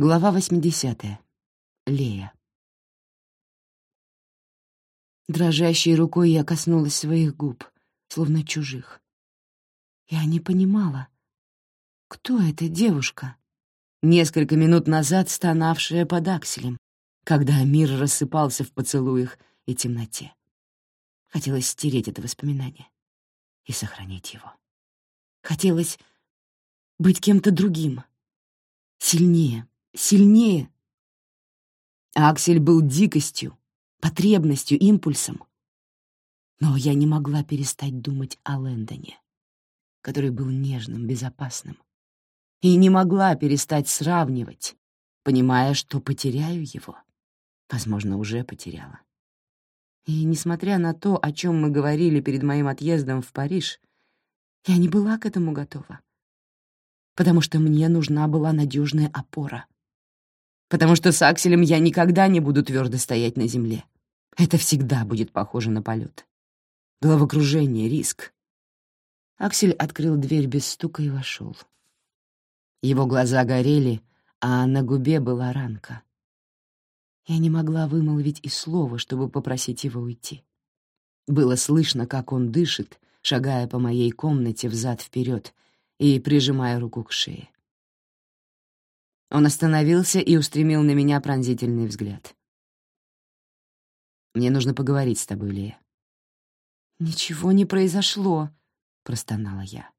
Глава 80. Лея. Дрожащей рукой я коснулась своих губ, словно чужих. Я не понимала, кто эта девушка, несколько минут назад стонавшая под акселем, когда мир рассыпался в поцелуях и темноте. Хотелось стереть это воспоминание и сохранить его. Хотелось быть кем-то другим, сильнее, сильнее. Аксель был дикостью, потребностью, импульсом. Но я не могла перестать думать о Лэндоне, который был нежным, безопасным. И не могла перестать сравнивать, понимая, что потеряю его. Возможно, уже потеряла. И несмотря на то, о чем мы говорили перед моим отъездом в Париж, я не была к этому готова. Потому что мне нужна была надежная опора — потому что с Акселем я никогда не буду твердо стоять на земле. Это всегда будет похоже на полет. Головокружение, риск. Аксель открыл дверь без стука и вошел. Его глаза горели, а на губе была ранка. Я не могла вымолвить и слова, чтобы попросить его уйти. Было слышно, как он дышит, шагая по моей комнате взад-вперед и прижимая руку к шее. Он остановился и устремил на меня пронзительный взгляд. «Мне нужно поговорить с тобой, Лея». «Ничего не произошло», — простонала я.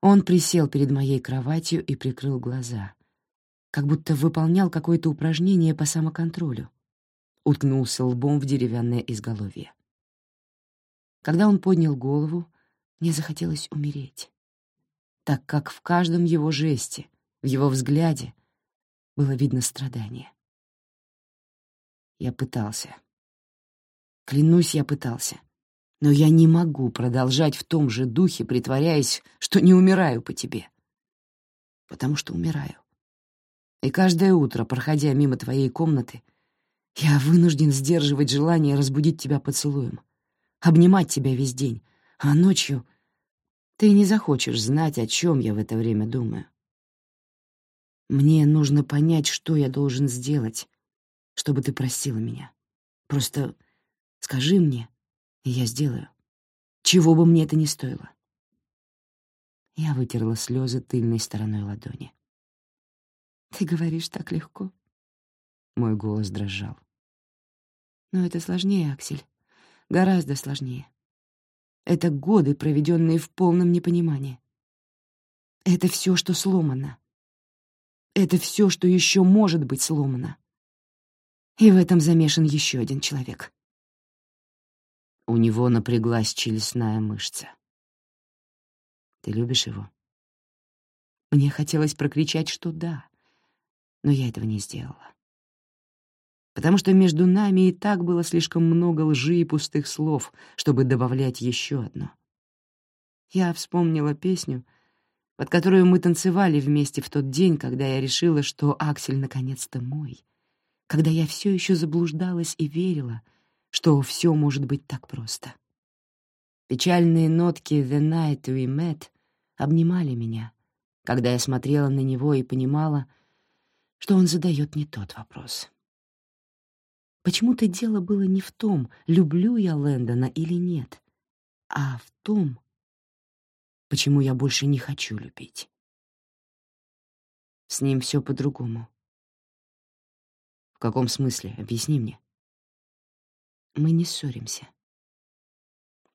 Он присел перед моей кроватью и прикрыл глаза, как будто выполнял какое-то упражнение по самоконтролю. Уткнулся лбом в деревянное изголовье. Когда он поднял голову, мне захотелось умереть, так как в каждом его жесте, в его взгляде было видно страдание. Я пытался. Клянусь, я пытался. Но я не могу продолжать в том же духе, притворяясь, что не умираю по тебе. Потому что умираю. И каждое утро, проходя мимо твоей комнаты, я вынужден сдерживать желание разбудить тебя поцелуем, обнимать тебя весь день, а ночью ты не захочешь знать, о чем я в это время думаю. Мне нужно понять, что я должен сделать, чтобы ты простила меня. Просто скажи мне, и я сделаю. Чего бы мне это ни стоило. Я вытерла слезы тыльной стороной ладони. «Ты говоришь так легко». Мой голос дрожал. «Но это сложнее, Аксель. Гораздо сложнее. Это годы, проведенные в полном непонимании. Это все, что сломано. Это все, что еще может быть сломано. И в этом замешан еще один человек. У него напряглась челюстная мышца. Ты любишь его? Мне хотелось прокричать, что да, но я этого не сделала. Потому что между нами и так было слишком много лжи и пустых слов, чтобы добавлять еще одно. Я вспомнила песню, под которую мы танцевали вместе в тот день, когда я решила, что Аксель наконец-то мой, когда я все еще заблуждалась и верила, что все может быть так просто. Печальные нотки «The Night We Met» обнимали меня, когда я смотрела на него и понимала, что он задает не тот вопрос. Почему-то дело было не в том, люблю я Лэндона или нет, а в том, почему я больше не хочу любить. С ним все по-другому. В каком смысле? Объясни мне. Мы не ссоримся.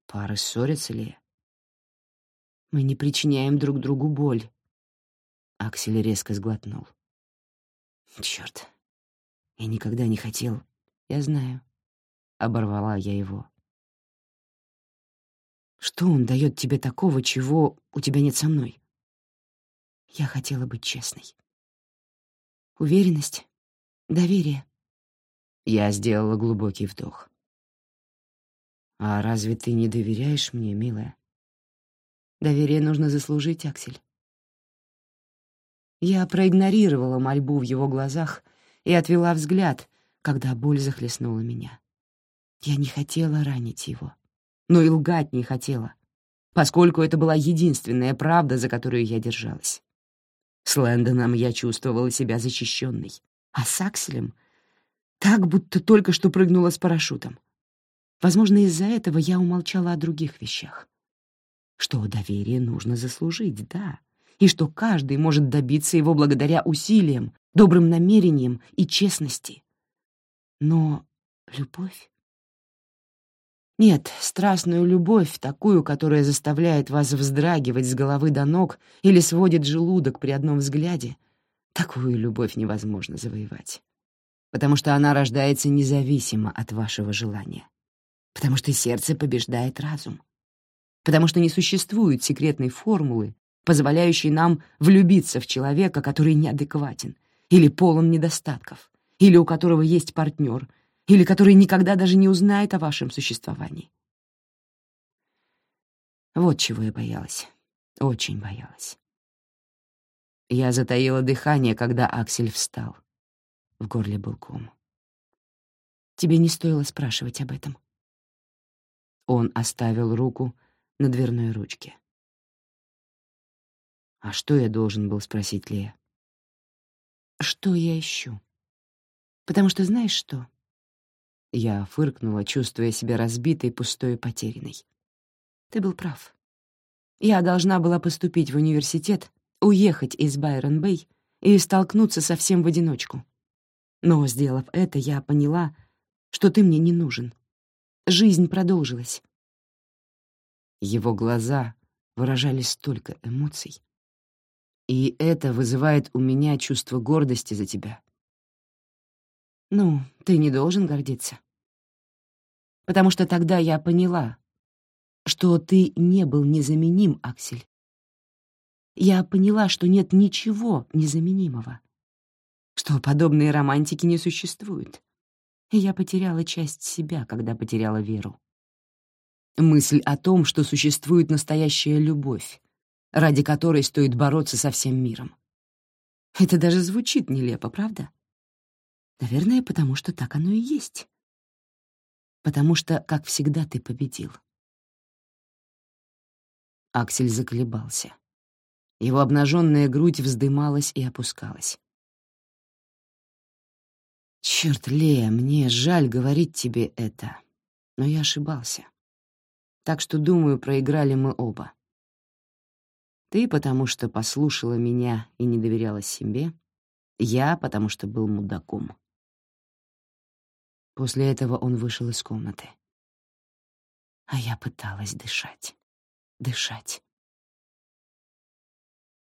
Пары ссорятся ли? Мы не причиняем друг другу боль. Аксель резко сглотнул. Черт, я никогда не хотел. Я знаю. Оборвала я его. Что он дает тебе такого, чего у тебя нет со мной? Я хотела быть честной. Уверенность, доверие. Я сделала глубокий вдох. А разве ты не доверяешь мне, милая? Доверие нужно заслужить, Аксель. Я проигнорировала мольбу в его глазах и отвела взгляд, когда боль захлестнула меня. Я не хотела ранить его но и лгать не хотела, поскольку это была единственная правда, за которую я держалась. С Лэндоном я чувствовала себя защищенной, а с Акселем — так, будто только что прыгнула с парашютом. Возможно, из-за этого я умолчала о других вещах. Что доверие нужно заслужить, да, и что каждый может добиться его благодаря усилиям, добрым намерениям и честности. Но любовь? Нет, страстную любовь, такую, которая заставляет вас вздрагивать с головы до ног или сводит желудок при одном взгляде, такую любовь невозможно завоевать. Потому что она рождается независимо от вашего желания. Потому что сердце побеждает разум. Потому что не существует секретной формулы, позволяющей нам влюбиться в человека, который неадекватен или полон недостатков, или у которого есть партнер — или который никогда даже не узнает о вашем существовании. Вот чего я боялась, очень боялась. Я затаила дыхание, когда Аксель встал. В горле был ком. Тебе не стоило спрашивать об этом. Он оставил руку на дверной ручке. А что я должен был спросить Лея? Что я ищу? Потому что знаешь что? Я фыркнула, чувствуя себя разбитой, пустой и потерянной. Ты был прав. Я должна была поступить в университет, уехать из Байрон-Бэй и столкнуться совсем в одиночку. Но, сделав это, я поняла, что ты мне не нужен. Жизнь продолжилась. Его глаза выражали столько эмоций. И это вызывает у меня чувство гордости за тебя. Ну, ты не должен гордиться. Потому что тогда я поняла, что ты не был незаменим, Аксель. Я поняла, что нет ничего незаменимого, что подобные романтики не существуют. И я потеряла часть себя, когда потеряла веру. Мысль о том, что существует настоящая любовь, ради которой стоит бороться со всем миром. Это даже звучит нелепо, правда? Наверное, потому что так оно и есть. Потому что, как всегда, ты победил. Аксель заколебался. Его обнаженная грудь вздымалась и опускалась. «Черт, Лея, мне жаль говорить тебе это, но я ошибался. Так что, думаю, проиграли мы оба. Ты, потому что послушала меня и не доверяла себе, я, потому что был мудаком. После этого он вышел из комнаты. А я пыталась дышать, дышать.